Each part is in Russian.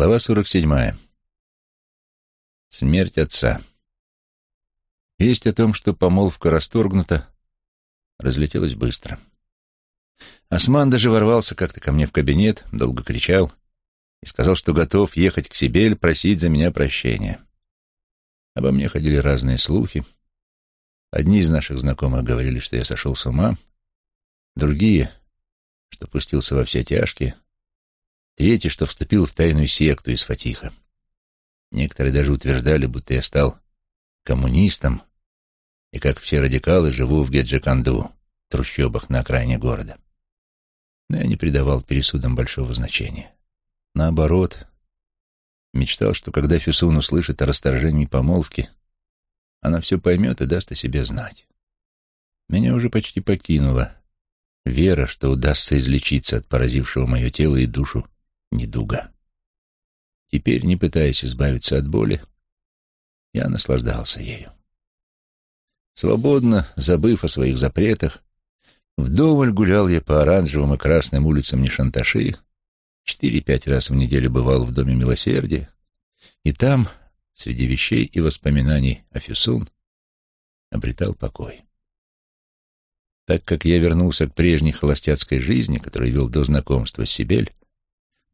Глава 47. Смерть отца. Весть о том, что помолвка расторгнута, разлетелась быстро. Осман даже ворвался как-то ко мне в кабинет, долго кричал и сказал, что готов ехать к Сибель просить за меня прощения. Обо мне ходили разные слухи. Одни из наших знакомых говорили, что я сошел с ума, другие, что пустился во все тяжкие — Третий, что вступил в тайную секту из Фатиха. Некоторые даже утверждали, будто я стал коммунистом и, как все радикалы, живу в Геджиканду, трущобах на окраине города. Но я не придавал пересудам большого значения. Наоборот, мечтал, что когда Фюсун услышит о расторжении помолвки, она все поймет и даст о себе знать. Меня уже почти покинула вера, что удастся излечиться от поразившего мое тело и душу недуга. Теперь, не пытаясь избавиться от боли, я наслаждался ею. Свободно, забыв о своих запретах, вдоволь гулял я по оранжевым и красным улицам Нишанташи, четыре-пять раз в неделю бывал в Доме Милосердия, и там, среди вещей и воспоминаний о Фюсун, обретал покой. Так как я вернулся к прежней холостяцкой жизни, которую вел до знакомства с Сибель,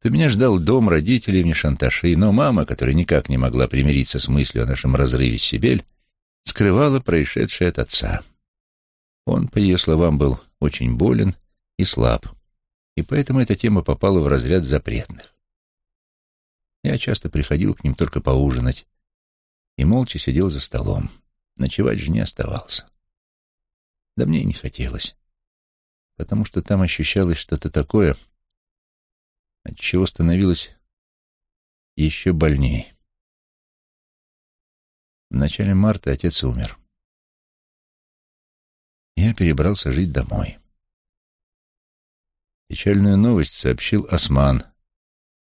то меня ждал дом родителей в Нешанташи, но мама, которая никак не могла примириться с мыслью о нашем разрыве с Сибель, скрывала происшедшее от отца. Он, по ее словам, был очень болен и слаб, и поэтому эта тема попала в разряд запретных. Я часто приходил к ним только поужинать и молча сидел за столом. Ночевать же не оставался. Да мне и не хотелось, потому что там ощущалось что-то такое, отчего становилось еще больней. В начале марта отец умер. Я перебрался жить домой. Печальную новость сообщил Осман,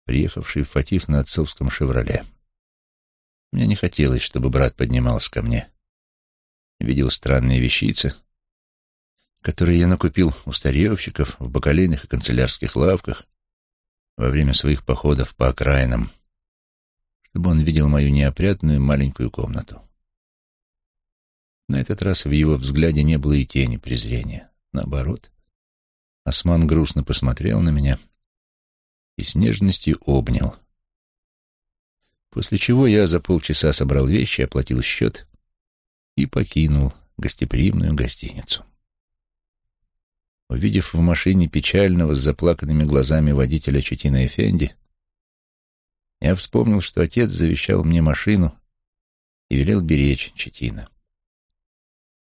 приехавший в Фатих на отцовском «Шевроле». Мне не хотелось, чтобы брат поднимался ко мне. Видел странные вещицы, которые я накупил у старьевщиков в бакалейных и канцелярских лавках, во время своих походов по окраинам, чтобы он видел мою неопрятную маленькую комнату. На этот раз в его взгляде не было и тени презрения. Наоборот, Осман грустно посмотрел на меня и с нежностью обнял. После чего я за полчаса собрал вещи, оплатил счет и покинул гостеприимную гостиницу. Увидев в машине печального с заплаканными глазами водителя Четина Эфенди, я вспомнил, что отец завещал мне машину и велел беречь Четина.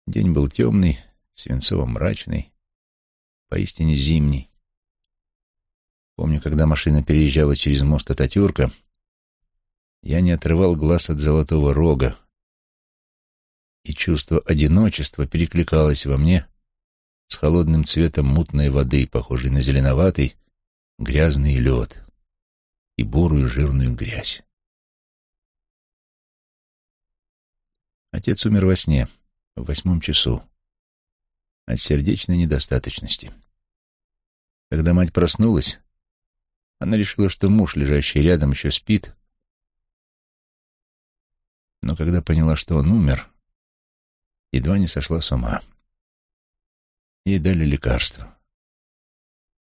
День был темный, свинцово-мрачный, поистине зимний. Помню, когда машина переезжала через мост Ататюрка, я не отрывал глаз от золотого рога, и чувство одиночества перекликалось во мне — с холодным цветом мутной воды, похожей на зеленоватый, грязный лед и бурую жирную грязь. Отец умер во сне, в восьмом часу, от сердечной недостаточности. Когда мать проснулась, она решила, что муж, лежащий рядом, еще спит, но когда поняла, что он умер, едва не сошла с ума. Ей дали лекарство.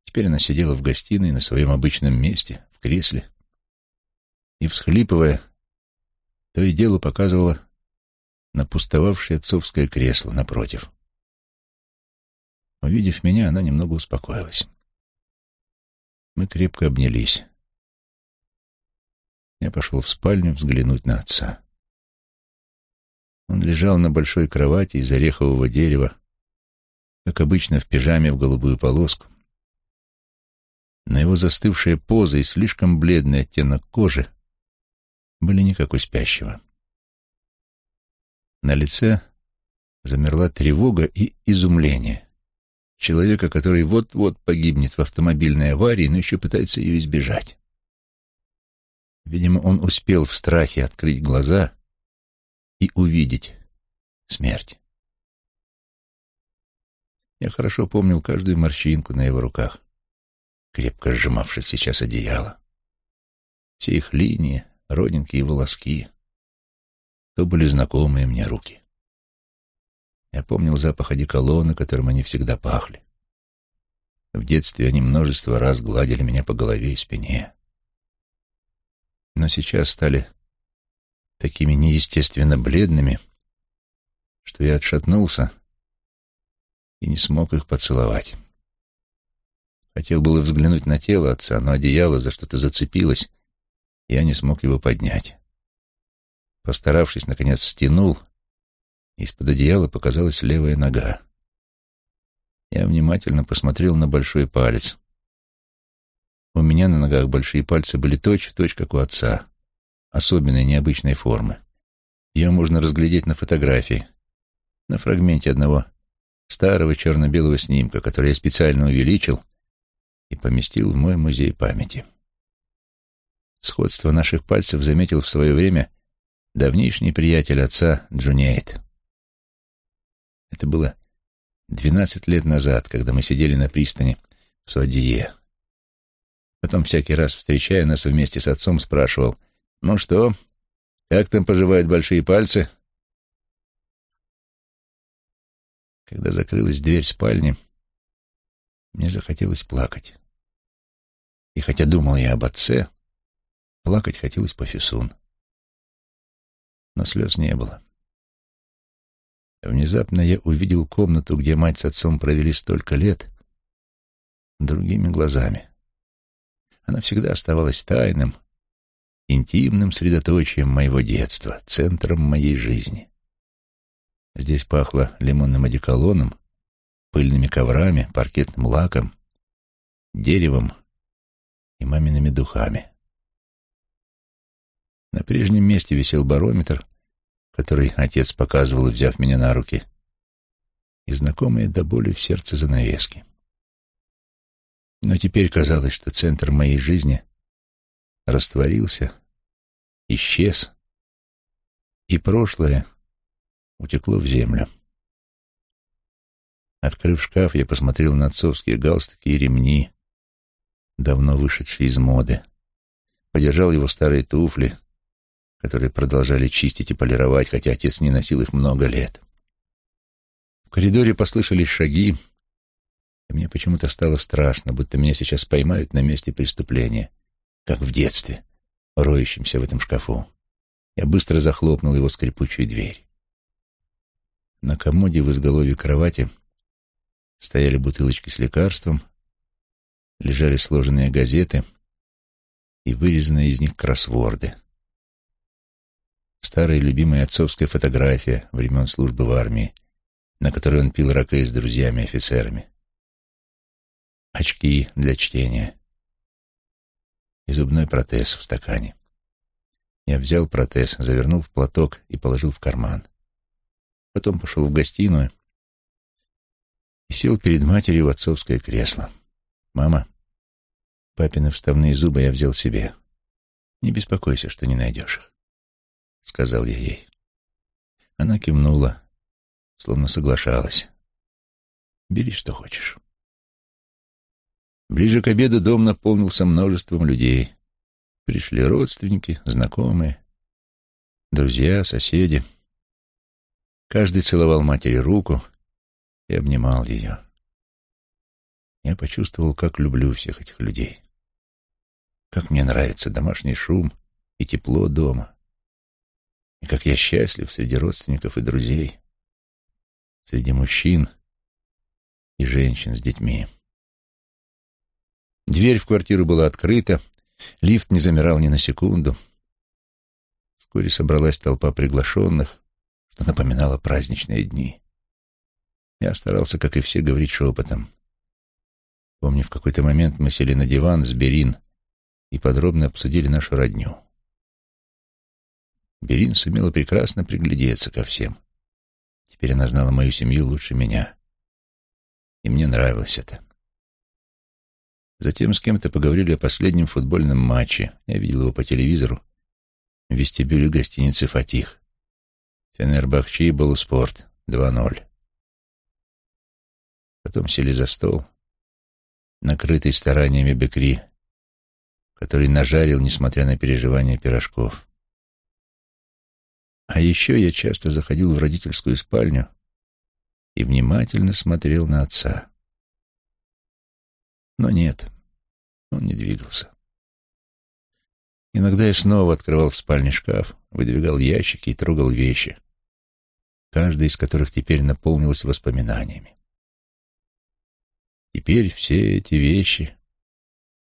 Теперь она сидела в гостиной на своем обычном месте, в кресле, и, всхлипывая, то и дело показывала на пустовавшее отцовское кресло напротив. Увидев меня, она немного успокоилась. Мы крепко обнялись. Я пошел в спальню взглянуть на отца. Он лежал на большой кровати из орехового дерева, как обычно, в пижаме в голубую полоску. Но его застывшая поза и слишком бледный оттенок кожи были не как у спящего. На лице замерла тревога и изумление. Человека, который вот-вот погибнет в автомобильной аварии, но еще пытается ее избежать. Видимо, он успел в страхе открыть глаза и увидеть смерть. Я хорошо помнил каждую морщинку на его руках, крепко сжимавших сейчас одеяло. все их линии, родинки и волоски. То были знакомые мне руки. Я помнил запах одеколона, которым они всегда пахли. В детстве они множество раз гладили меня по голове и спине. Но сейчас стали такими неестественно бледными, что я отшатнулся и не смог их поцеловать. Хотел было взглянуть на тело отца, но одеяло за что-то зацепилось, и я не смог его поднять. Постаравшись, наконец стянул, из-под одеяла показалась левая нога. Я внимательно посмотрел на большой палец. У меня на ногах большие пальцы были точь-в-точь, как у отца, особенной необычной формы. Ее можно разглядеть на фотографии, на фрагменте одного старого черно-белого снимка, который я специально увеличил и поместил в мой музей памяти. Сходство наших пальцев заметил в свое время давнишний приятель отца Джунейд. Это было двенадцать лет назад, когда мы сидели на пристани в Суадие. Потом всякий раз, встречая нас вместе с отцом, спрашивал, «Ну что, как там поживают большие пальцы?» Когда закрылась дверь спальни, мне захотелось плакать. И хотя думал я об отце, плакать хотелось по Фисун. Но слез не было. Внезапно я увидел комнату, где мать с отцом провели столько лет, другими глазами. Она всегда оставалась тайным, интимным средоточием моего детства, центром моей жизни. Здесь пахло лимонным одеколоном, пыльными коврами, паркетным лаком, деревом и мамиными духами. На прежнем месте висел барометр, который отец показывал, взяв меня на руки, и знакомые до боли в сердце занавески. Но теперь казалось, что центр моей жизни растворился, исчез, и прошлое утекло в землю. Открыв шкаф, я посмотрел на отцовские галстуки и ремни, давно вышедшие из моды. Подержал его старые туфли, которые продолжали чистить и полировать, хотя отец не носил их много лет. В коридоре послышались шаги, и мне почему-то стало страшно, будто меня сейчас поймают на месте преступления, как в детстве, роющимся в этом шкафу. Я быстро захлопнул его скрипучую дверь. На комоде в изголовье кровати стояли бутылочки с лекарством, лежали сложенные газеты и вырезанные из них кроссворды. Старая любимая отцовская фотография времен службы в армии, на которой он пил ракы с друзьями-офицерами. Очки для чтения и зубной протез в стакане. Я взял протез, завернул в платок и положил в карман. Потом пошел в гостиную и сел перед матерью в отцовское кресло. «Мама, папины вставные зубы я взял себе. Не беспокойся, что не найдешь их сказал я ей. Она кивнула, словно соглашалась. Бери, что хочешь. Ближе к обеду дом наполнился множеством людей. Пришли родственники, знакомые, друзья, соседи. Каждый целовал матери руку и обнимал ее. Я почувствовал, как люблю всех этих людей. Как мне нравится домашний шум и тепло дома. И как я счастлив среди родственников и друзей, среди мужчин и женщин с детьми. Дверь в квартиру была открыта, лифт не замирал ни на секунду. Вскоре собралась толпа приглашенных, что напоминало праздничные дни. Я старался, как и все, говорить шепотом. Помню, в какой-то момент мы сели на диван с Берин и подробно обсудили нашу родню. Берин сумела прекрасно приглядеться ко всем. Теперь она знала мою семью лучше меня. И мне нравилось это. Затем с кем-то поговорили о последнем футбольном матче. Я видел его по телевизору в вестибюле гостиницы «Фатих». Фенербахчи и Болуспорт 2-0. Потом сели за стол, накрытый стараниями Бекри, который нажарил, несмотря на переживания пирожков. А еще я часто заходил в родительскую спальню и внимательно смотрел на отца. Но нет, он не двигался. Иногда я снова открывал в спальне шкаф, выдвигал ящики и трогал вещи, каждая из которых теперь наполнилась воспоминаниями. Теперь все эти вещи,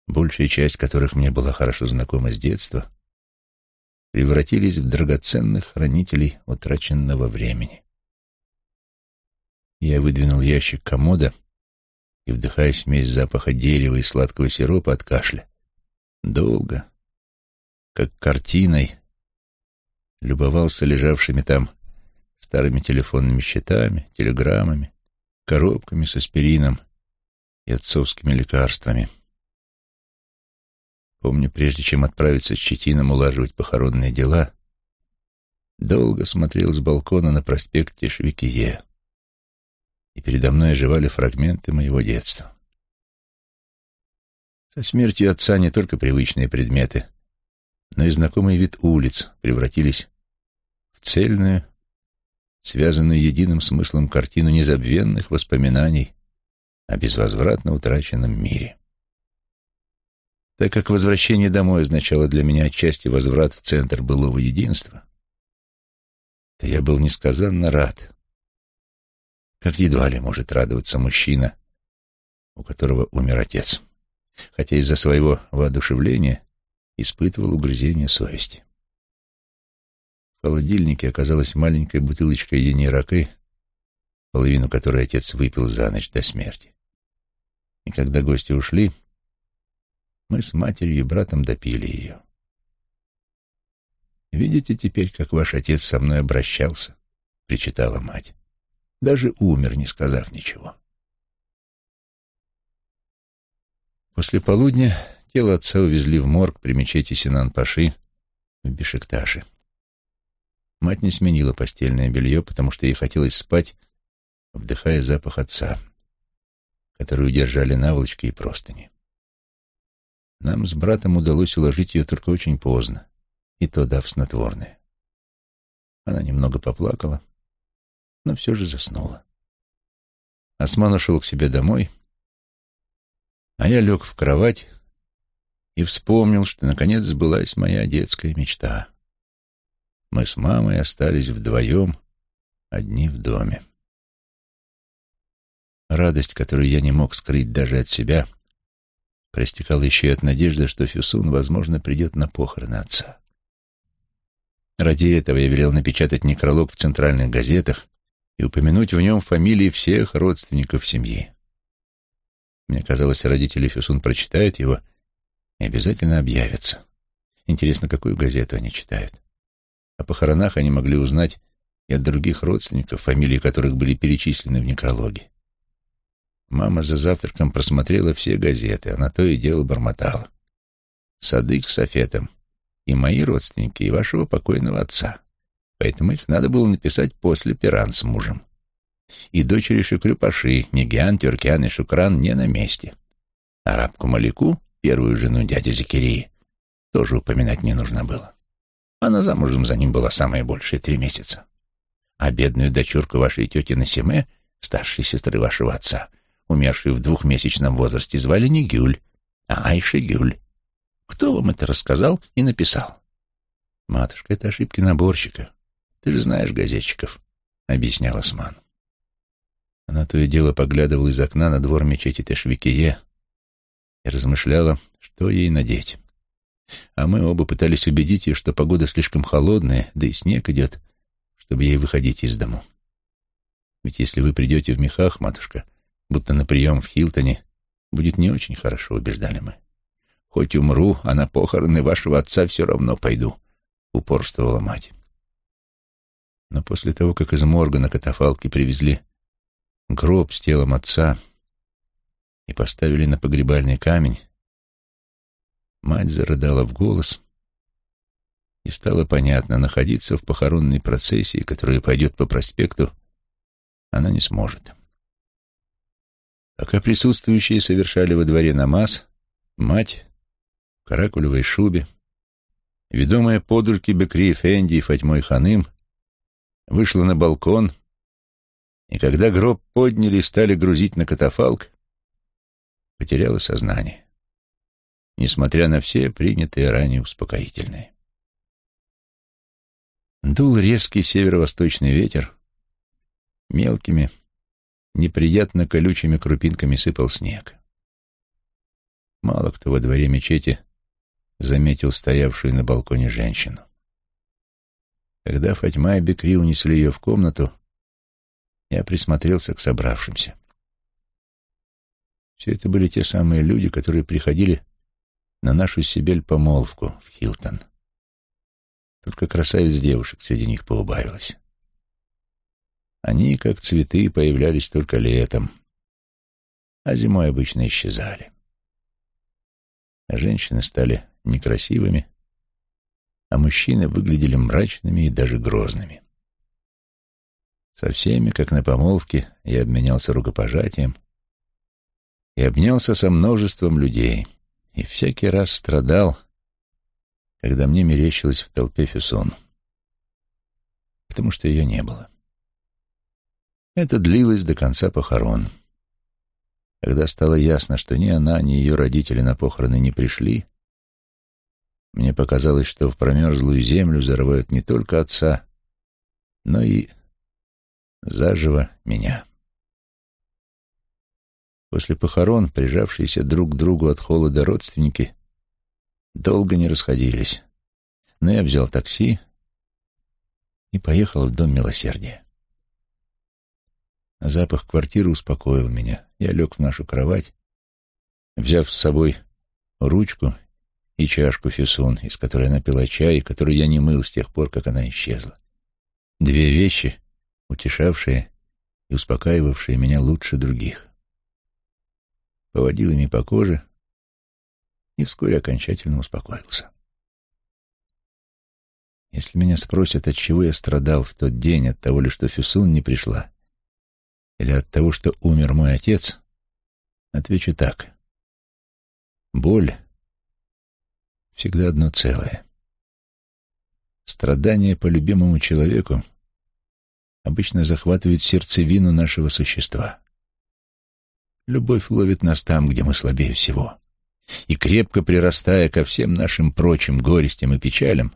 большая часть которых мне была хорошо знакома с детства, превратились в драгоценных хранителей утраченного времени. Я выдвинул ящик комода и, вдыхая смесь запаха дерева и сладкого сиропа от кашля, долго, как картиной, любовался лежавшими там старыми телефонными счетами, телеграммами, коробками с аспирином и отцовскими лекарствами. Помню, прежде чем отправиться с Четином улаживать похоронные дела, долго смотрел с балкона на проспект Тишвикие, и передо мной оживали фрагменты моего детства. Со смертью отца не только привычные предметы, но и знакомый вид улиц превратились в цельную, связанную единым смыслом картину незабвенных воспоминаний о безвозвратно утраченном мире. Так как возвращение домой означало для меня отчасти возврат в центр былого единства, то я был несказанно рад, как едва ли может радоваться мужчина, у которого умер отец, хотя из-за своего воодушевления испытывал угрызение совести. В холодильнике оказалась маленькая бутылочка ениракы, половину которой отец выпил за ночь до смерти. И когда гости ушли, мы с матерью и братом допили ее. «Видите теперь, как ваш отец со мной обращался?» — причитала мать. «Даже умер, не сказав ничего». После полудня тело отца увезли в морг при мечети Синан-Паши в Бешикташе. Мать не сменила постельное белье, потому что ей хотелось спать, вдыхая запах отца, который удержали наволочки и простыни. Нам с братом удалось уложить ее только очень поздно, и то дав снотворное. Она немного поплакала, но все же заснула. Осман ушел к себе домой, а я лег в кровать и вспомнил, что наконец сбылась моя детская мечта. Мы с мамой остались вдвоем, одни в доме. Радость, которую я не мог скрыть даже от себя, проистекала еще и от надежды, что Фюсун, возможно, придет на похороны отца. Ради этого я велел напечатать некролог в центральных газетах и упомянуть в нем фамилии всех родственников семьи. Мне казалось, родители Фюсун прочитают его и обязательно объявятся. Интересно, какую газету они читают? О похоронах они могли узнать и от других родственников, фамилии которых были перечислены в некрологе. Мама за завтраком просмотрела все газеты, она то и дело бормотала. Садык с Софетом. И мои родственники, и вашего покойного отца. Поэтому их надо было написать после Пиран с мужем. И дочери Шукрю-Паши, Нигиан, Тюркян и Шукран не на месте. Арабку Малику, первую жену дяди Закирии, тоже упоминать не нужно было. Она замужем за ним была самые большие три месяца. А бедную дочурку вашей тети Насиме, старшей сестры вашего отца, умершую в двухмесячном возрасте, звали не Гюль, а Айша Гюль. Кто вам это рассказал и написал? Матушка, это ошибки наборщика. Ты же знаешь газетчиков, — объяснял Осман. Она то и дело поглядывала из окна на двор мечети Тешвикие и размышляла, что ей надеть а мы оба пытались убедить ее, что погода слишком холодная, да и снег идет, чтобы ей выходить из дому. Ведь если вы придете в мехах, матушка, будто на прием в Хилтоне, будет не очень хорошо, убеждали мы. Хоть умру, а на похороны вашего отца все равно пойду, упорствовала мать. Но после того, как из морга на катафалке привезли гроб с телом отца и поставили на погребальный камень, Мать зарыдала в голос, и стало понятно, находиться в похоронной процессии, которая пойдет по проспекту, она не сможет. Пока присутствующие совершали во дворе намаз, мать, в каракулевой шубе, ведомая под руки Бекри Фенди и Фатьмой Ханым, вышла на балкон, и когда гроб подняли и стали грузить на катафалк, потеряла сознание, несмотря на все принятые ранее успокоительные. Дул резкий северо-восточный ветер, мелкими, неприятно колючими крупинками сыпал снег. Мало кто во дворе мечети заметил стоявшую на балконе женщину. Когда Фатьма и Бекри унесли ее в комнату, я присмотрелся к собравшимся. Все это были те самые люди, которые приходили на нашу Сибель-помолвку в Хилтон. Только красавиц девушек среди них поубавилось. Они, как цветы, появлялись только летом, а зимой обычно исчезали. А женщины стали некрасивыми, а мужчины выглядели мрачными и даже грозными. Со всеми, как на помолвке, я обменялся рукопожатием и обнялся со множеством людей, и всякий раз страдал, когда мне мерещилось в толпе Фюсон, потому что ее не было. Это длилось до конца похорон. Когда стало ясно, что ни она, ни ее родители на похороны не пришли, мне показалось, что в промерзлую землю зарывают не только отца, но и заживо меня. После похорон, прижавшиеся друг к другу от холода родственники, долго не расходились, но я взял такси и поехал в Дом Милосердия. Запах квартиры успокоил меня. Я лег в нашу кровать, взяв с собой ручку и чашку фессон, из которой она пила чай, который я не мыл с тех пор, как она исчезла. Две вещи, утешавшие и успокаивавшие меня лучше других. Поводил ими по коже и вскоре окончательно успокоился. Если меня спросят, от чего я страдал в тот день, от того ли, что Фюсун не пришла, или от того, что умер мой отец, отвечу так. Боль — всегда одно целое. Страдание по любимому человеку обычно захватывает сердцевину нашего существа. Любовь ловит нас там, где мы слабее всего. И крепко прирастая ко всем нашим прочим горестям и печалям,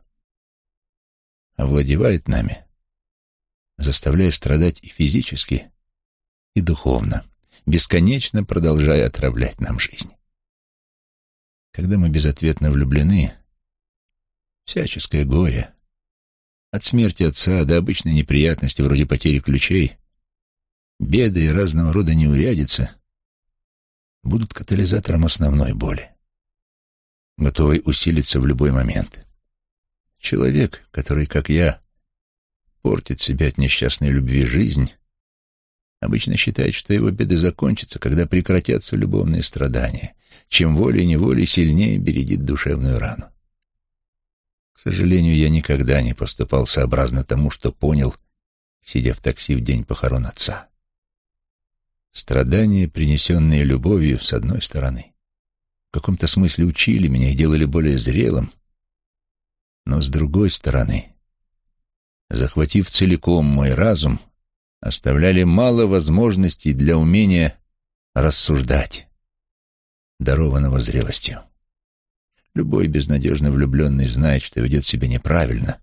овладевает нами, заставляя страдать и физически, и духовно, бесконечно продолжая отравлять нам жизнь. Когда мы безответно влюблены, всяческое горе, от смерти отца до обычной неприятности вроде потери ключей, беды и разного рода неурядицы будут катализатором основной боли, готовой усилиться в любой момент. Человек, который, как я, портит себе от несчастной любви жизнь, обычно считает, что его беды закончатся, когда прекратятся любовные страдания, чем волей-неволей сильнее бередит душевную рану. К сожалению, я никогда не поступал сообразно тому, что понял, сидя в такси в день похорон отца. Страдания, принесенные любовью, с одной стороны, в каком-то смысле учили меня и делали более зрелым, но с другой стороны, захватив целиком мой разум, оставляли мало возможностей для умения рассуждать, дарованного зрелостью. Любой безнадежно влюбленный знает, что ведет себя неправильно,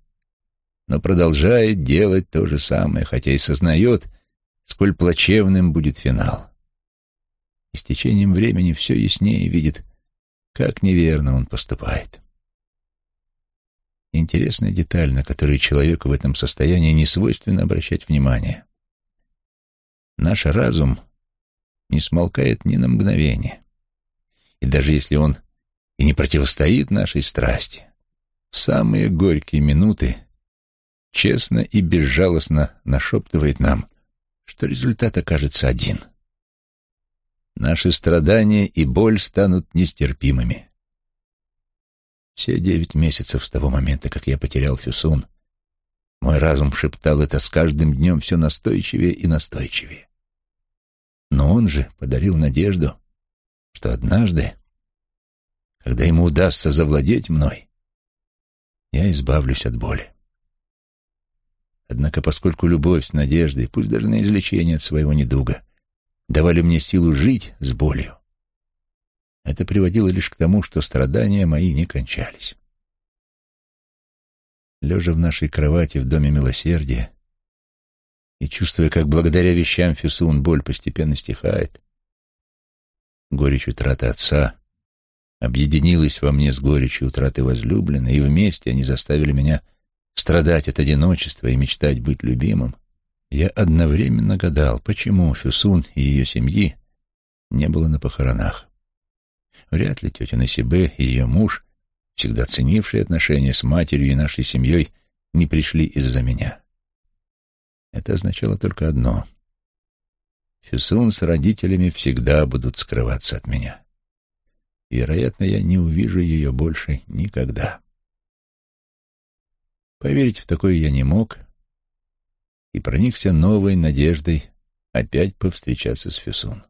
но продолжает делать то же самое, хотя и сознает, сколь плачевным будет финал. И с течением времени все яснее видит, как неверно он поступает. Интересная деталь, на которую человеку в этом состоянии не свойственно обращать внимание. Наш разум не смолкает ни на мгновение. И даже если он и не противостоит нашей страсти, в самые горькие минуты честно и безжалостно нашептывает нам, что результат окажется один. Наши страдания и боль станут нестерпимыми. Все девять месяцев с того момента, как я потерял Фюсун, мой разум шептал это с каждым днем все настойчивее и настойчивее. Но он же подарил надежду, что однажды, когда ему удастся завладеть мной, я избавлюсь от боли. Однако, поскольку любовь с надеждой, пусть даже на излечение от своего недуга, давали мне силу жить с болью, это приводило лишь к тому, что страдания мои не кончались. Лежа в нашей кровати в Доме Милосердия и чувствуя, как благодаря вещам Фюсун боль постепенно стихает, горечь утраты отца объединилась во мне с горечью утраты возлюбленной, и вместе они заставили меня страдать от одиночества и мечтать быть любимым, я одновременно гадал, почему Фюсун и ее семьи не было на похоронах. Вряд ли тетя Насибе и ее муж, всегда ценившие отношения с матерью и нашей семьей, не пришли из-за меня. Это означало только одно. Фюсун с родителями всегда будут скрываться от меня. Вероятно, я не увижу ее больше никогда. Поверить в такое я не мог и проникся новой надеждой опять повстречаться с Фюсун.